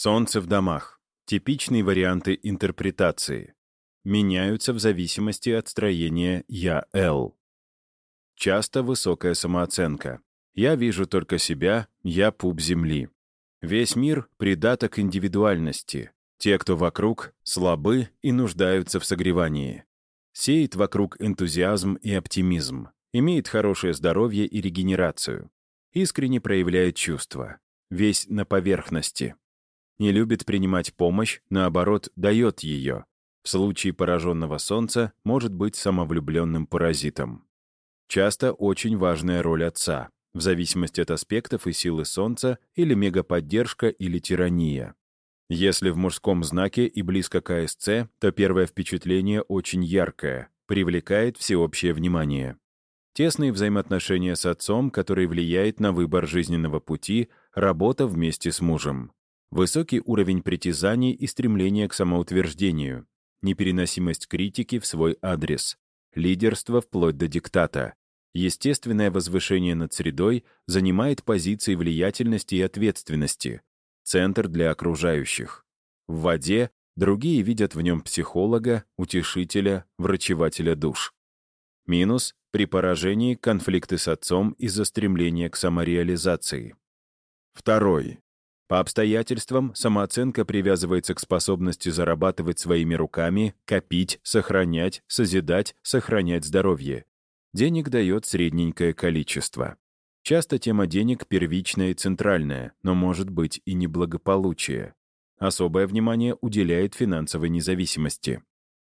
Солнце в домах. Типичные варианты интерпретации. Меняются в зависимости от строения «я-л». Часто высокая самооценка. Я вижу только себя, я пуп земли. Весь мир — придаток индивидуальности. Те, кто вокруг, слабы и нуждаются в согревании. Сеет вокруг энтузиазм и оптимизм. Имеет хорошее здоровье и регенерацию. Искренне проявляет чувства. Весь на поверхности. Не любит принимать помощь, наоборот, дает ее. В случае пораженного солнца может быть самовлюбленным паразитом. Часто очень важная роль отца, в зависимости от аспектов и силы солнца или мегаподдержка или тирания. Если в мужском знаке и близко к АСЦ, то первое впечатление очень яркое, привлекает всеобщее внимание. Тесные взаимоотношения с отцом, который влияет на выбор жизненного пути, работа вместе с мужем. Высокий уровень притязаний и стремления к самоутверждению. Непереносимость критики в свой адрес. Лидерство вплоть до диктата. Естественное возвышение над средой занимает позиции влиятельности и ответственности, центр для окружающих. В воде другие видят в нем психолога, утешителя, врачевателя душ. Минус — при поражении конфликты с отцом из-за стремления к самореализации. Второй. По обстоятельствам самооценка привязывается к способности зарабатывать своими руками, копить, сохранять, созидать, сохранять здоровье. Денег дает средненькое количество. Часто тема денег первичная и центральная, но может быть и неблагополучие. Особое внимание уделяет финансовой независимости.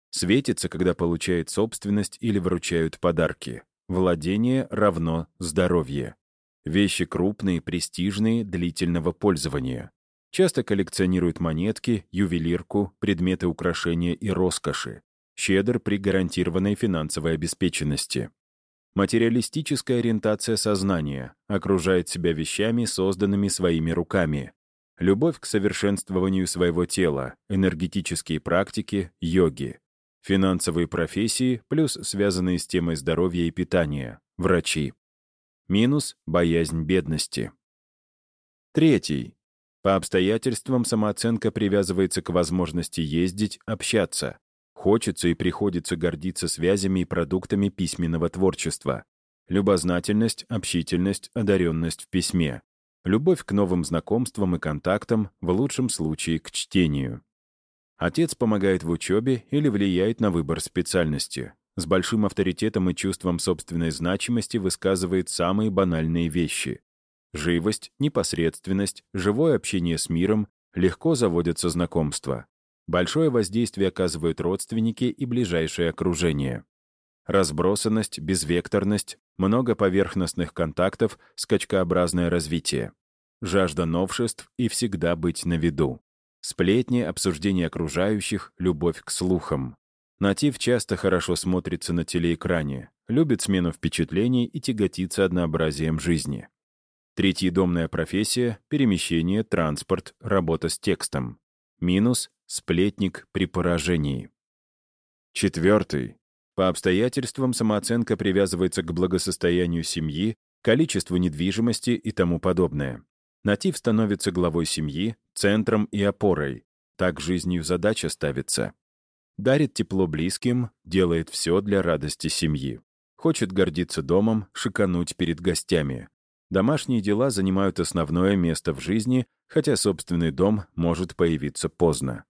Светится, когда получает собственность или вручают подарки. Владение равно здоровье. Вещи крупные, престижные, длительного пользования. Часто коллекционирует монетки, ювелирку, предметы украшения и роскоши. Щедр при гарантированной финансовой обеспеченности. Материалистическая ориентация сознания окружает себя вещами, созданными своими руками. Любовь к совершенствованию своего тела, энергетические практики, йоги. Финансовые профессии плюс связанные с темой здоровья и питания, врачи. Минус — боязнь бедности. Третий. По обстоятельствам самооценка привязывается к возможности ездить, общаться. Хочется и приходится гордиться связями и продуктами письменного творчества. Любознательность, общительность, одаренность в письме. Любовь к новым знакомствам и контактам, в лучшем случае к чтению. Отец помогает в учебе или влияет на выбор специальности. С большим авторитетом и чувством собственной значимости высказывает самые банальные вещи. Живость, непосредственность, живое общение с миром, легко заводятся знакомства. Большое воздействие оказывают родственники и ближайшее окружение. Разбросанность, безвекторность, много поверхностных контактов, скачкообразное развитие. Жажда новшеств и всегда быть на виду. Сплетни, обсуждение окружающих, любовь к слухам. Натив часто хорошо смотрится на телеэкране, любит смену впечатлений и тяготится однообразием жизни. Третьедомная профессия — перемещение, транспорт, работа с текстом. Минус Сплетник при поражении. Четвертый. По обстоятельствам самооценка привязывается к благосостоянию семьи, количеству недвижимости и тому подобное. Натив становится главой семьи, центром и опорой. Так жизнью задача ставится. Дарит тепло близким, делает все для радости семьи. Хочет гордиться домом, шикануть перед гостями. Домашние дела занимают основное место в жизни, хотя собственный дом может появиться поздно.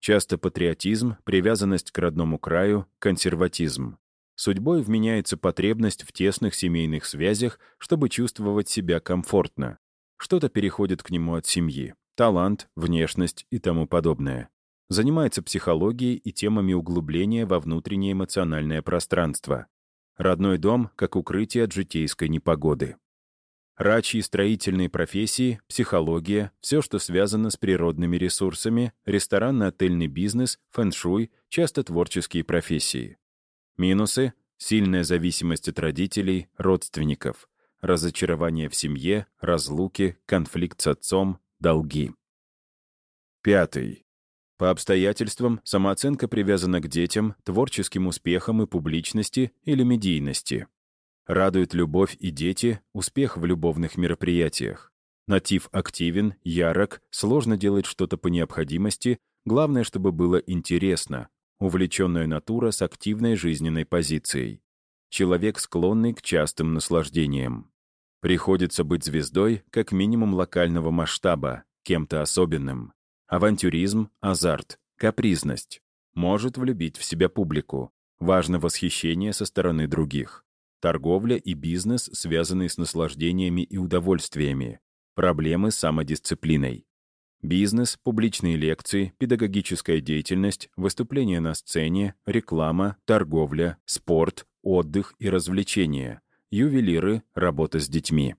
Часто патриотизм, привязанность к родному краю, консерватизм. Судьбой вменяется потребность в тесных семейных связях, чтобы чувствовать себя комфортно. Что-то переходит к нему от семьи. Талант, внешность и тому подобное. Занимается психологией и темами углубления во внутреннее эмоциональное пространство. Родной дом как укрытие от житейской непогоды. Рачьи строительные профессии, психология, все, что связано с природными ресурсами, ресторанно-отельный бизнес, фэн-шуй, часто творческие профессии. Минусы — сильная зависимость от родителей, родственников, разочарование в семье, разлуки, конфликт с отцом, долги. Пятый. По обстоятельствам самооценка привязана к детям, творческим успехам и публичности или медийности. Радует любовь и дети, успех в любовных мероприятиях. Натив активен, ярок, сложно делать что-то по необходимости, главное, чтобы было интересно. Увлеченная натура с активной жизненной позицией. Человек, склонный к частым наслаждениям. Приходится быть звездой как минимум локального масштаба, кем-то особенным. Авантюризм, азарт, капризность. Может влюбить в себя публику. Важно восхищение со стороны других. Торговля и бизнес, связанные с наслаждениями и удовольствиями. Проблемы с самодисциплиной. Бизнес, публичные лекции, педагогическая деятельность, выступления на сцене, реклама, торговля, спорт, отдых и развлечения, ювелиры, работа с детьми.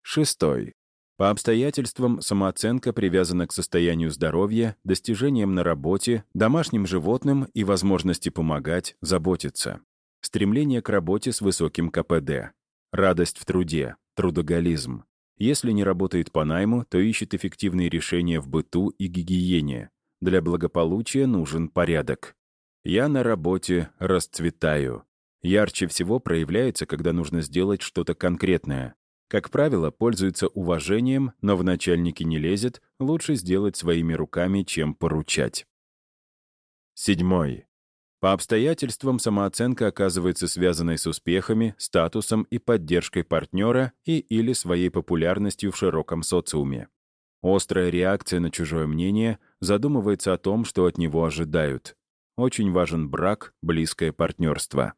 Шестой. По обстоятельствам самооценка привязана к состоянию здоровья, достижениям на работе, домашним животным и возможности помогать, заботиться. Стремление к работе с высоким КПД. Радость в труде, трудоголизм. Если не работает по найму, то ищет эффективные решения в быту и гигиене. Для благополучия нужен порядок. Я на работе расцветаю. Ярче всего проявляется, когда нужно сделать что-то конкретное. Как правило, пользуется уважением, но в начальники не лезет, лучше сделать своими руками, чем поручать. Седьмой. По обстоятельствам самооценка оказывается связанной с успехами, статусом и поддержкой партнера и или своей популярностью в широком социуме. Острая реакция на чужое мнение задумывается о том, что от него ожидают. Очень важен брак, близкое партнерство.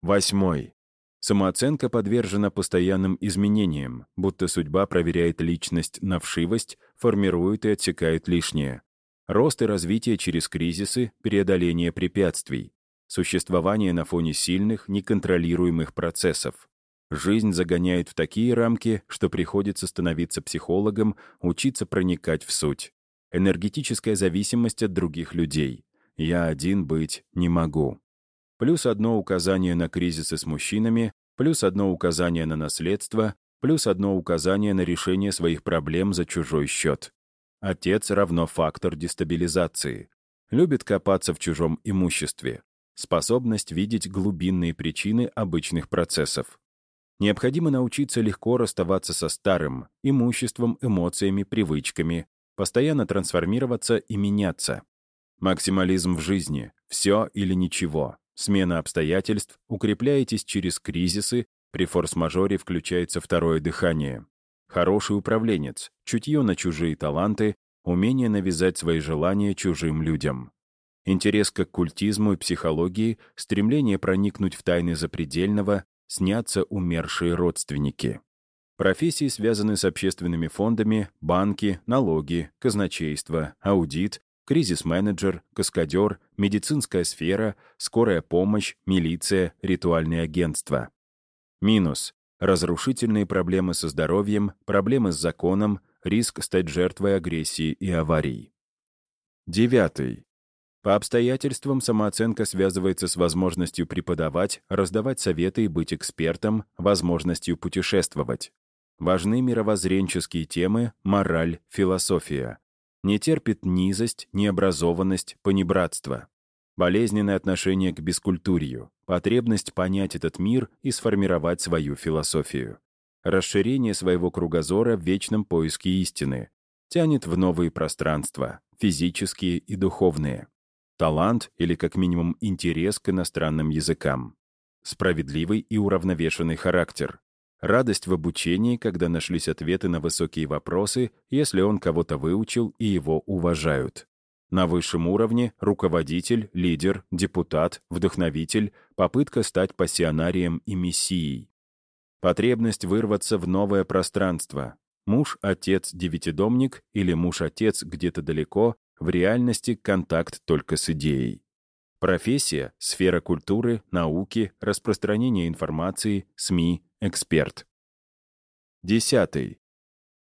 Восьмой. Самооценка подвержена постоянным изменениям, будто судьба проверяет личность на вшивость, формирует и отсекает лишнее. Рост и развитие через кризисы, преодоление препятствий. Существование на фоне сильных, неконтролируемых процессов. Жизнь загоняет в такие рамки, что приходится становиться психологом, учиться проникать в суть. Энергетическая зависимость от других людей. Я один быть не могу. Плюс одно указание на кризисы с мужчинами, плюс одно указание на наследство, плюс одно указание на решение своих проблем за чужой счет. Отец равно фактор дестабилизации. Любит копаться в чужом имуществе. Способность видеть глубинные причины обычных процессов. Необходимо научиться легко расставаться со старым, имуществом, эмоциями, привычками, постоянно трансформироваться и меняться. Максимализм в жизни — все или ничего. Смена обстоятельств, укрепляетесь через кризисы, при форс-мажоре включается второе дыхание. Хороший управленец, чутье на чужие таланты, умение навязать свои желания чужим людям. Интерес к оккультизму и психологии, стремление проникнуть в тайны запредельного, снятся умершие родственники. Профессии связаны с общественными фондами, банки, налоги, казначейство, аудит, кризис-менеджер, каскадер, медицинская сфера, скорая помощь, милиция, ритуальные агентства. Минус разрушительные проблемы со здоровьем, проблемы с законом, риск стать жертвой агрессии и аварий. Девятый. По обстоятельствам самооценка связывается с возможностью преподавать, раздавать советы и быть экспертом, возможностью путешествовать. Важны мировоззренческие темы, мораль, философия. Не терпит низость, необразованность, понебратство. Болезненное отношение к бескультурью, потребность понять этот мир и сформировать свою философию, расширение своего кругозора в вечном поиске истины, тянет в новые пространства, физические и духовные, талант или как минимум интерес к иностранным языкам, справедливый и уравновешенный характер, радость в обучении, когда нашлись ответы на высокие вопросы, если он кого-то выучил и его уважают. На высшем уровне — руководитель, лидер, депутат, вдохновитель, попытка стать пассионарием и мессией. Потребность вырваться в новое пространство. Муж-отец девятидомник или муж-отец где-то далеко, в реальности контакт только с идеей. Профессия — сфера культуры, науки, распространения информации, СМИ, эксперт. Десятый.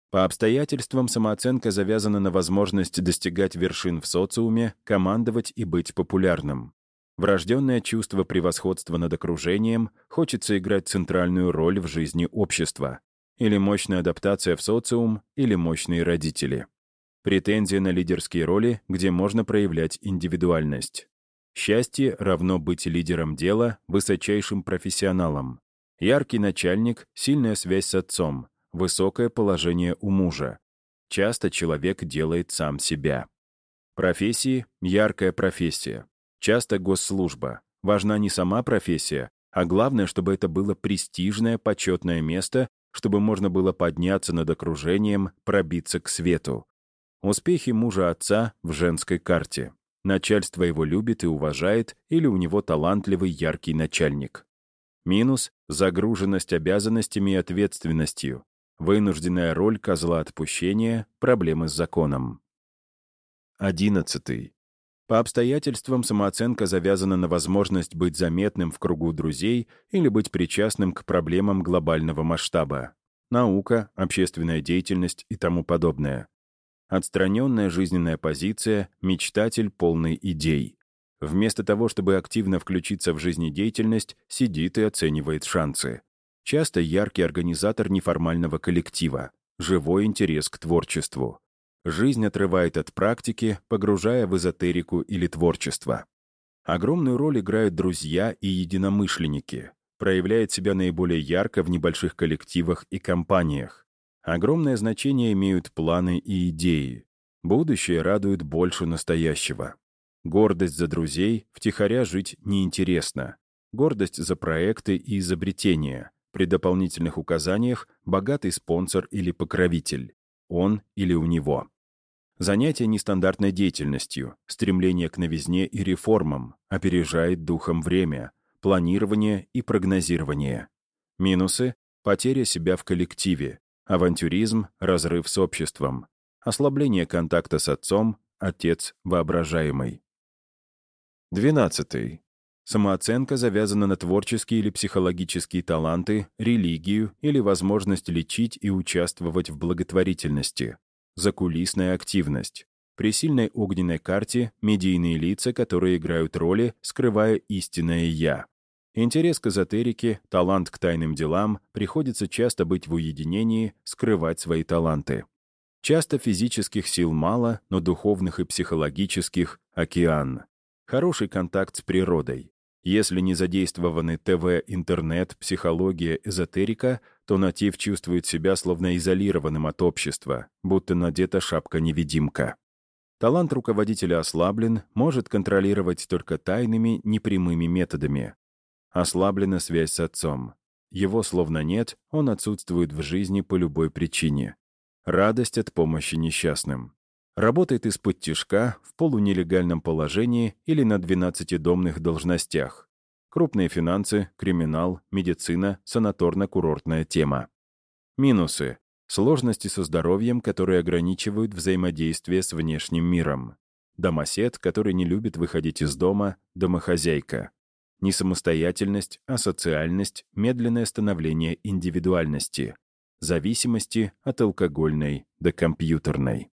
По обстоятельствам самооценка завязана на возможность достигать вершин в социуме, командовать и быть популярным. Врожденное чувство превосходства над окружением хочется играть центральную роль в жизни общества. Или мощная адаптация в социум, или мощные родители. Претензия на лидерские роли, где можно проявлять индивидуальность. Счастье равно быть лидером дела, высочайшим профессионалом. Яркий начальник, сильная связь с отцом, — высокое положение у мужа. Часто человек делает сам себя. Профессии — яркая профессия. Часто госслужба. Важна не сама профессия, а главное, чтобы это было престижное, почетное место, чтобы можно было подняться над окружением, пробиться к свету. Успехи мужа-отца в женской карте. Начальство его любит и уважает, или у него талантливый яркий начальник. Минус — загруженность обязанностями и ответственностью. Вынужденная роль козла отпущения, проблемы с законом. Одиннадцатый. По обстоятельствам самооценка завязана на возможность быть заметным в кругу друзей или быть причастным к проблемам глобального масштаба. Наука, общественная деятельность и тому подобное. Отстраненная жизненная позиция, мечтатель полный идей. Вместо того, чтобы активно включиться в жизнедеятельность, сидит и оценивает шансы. Часто яркий организатор неформального коллектива, живой интерес к творчеству. Жизнь отрывает от практики, погружая в эзотерику или творчество. Огромную роль играют друзья и единомышленники. Проявляет себя наиболее ярко в небольших коллективах и компаниях. Огромное значение имеют планы и идеи. Будущее радует больше настоящего. Гордость за друзей, втихаря жить неинтересно. Гордость за проекты и изобретения. При дополнительных указаниях богатый спонсор или покровитель. Он или у него. Занятие нестандартной деятельностью, стремление к новизне и реформам, опережает духом время, планирование и прогнозирование. Минусы — потеря себя в коллективе, авантюризм, разрыв с обществом, ослабление контакта с отцом, отец воображаемый. 12. Самооценка завязана на творческие или психологические таланты, религию или возможность лечить и участвовать в благотворительности. Закулисная активность. При сильной огненной карте — медийные лица, которые играют роли, скрывая истинное «я». Интерес к эзотерике, талант к тайным делам, приходится часто быть в уединении, скрывать свои таланты. Часто физических сил мало, но духовных и психологических — океан. Хороший контакт с природой. Если не задействованы ТВ, интернет, психология, эзотерика, то натив чувствует себя словно изолированным от общества, будто надета шапка-невидимка. Талант руководителя ослаблен, может контролировать только тайными, непрямыми методами. Ослаблена связь с отцом. Его словно нет, он отсутствует в жизни по любой причине. Радость от помощи несчастным. Работает из-под тяжка, в полунелегальном положении или на 12-домных должностях. Крупные финансы, криминал, медицина, санаторно-курортная тема. Минусы. Сложности со здоровьем, которые ограничивают взаимодействие с внешним миром. Домосед, который не любит выходить из дома, домохозяйка. Несамостоятельность, асоциальность, медленное становление индивидуальности. Зависимости от алкогольной до компьютерной.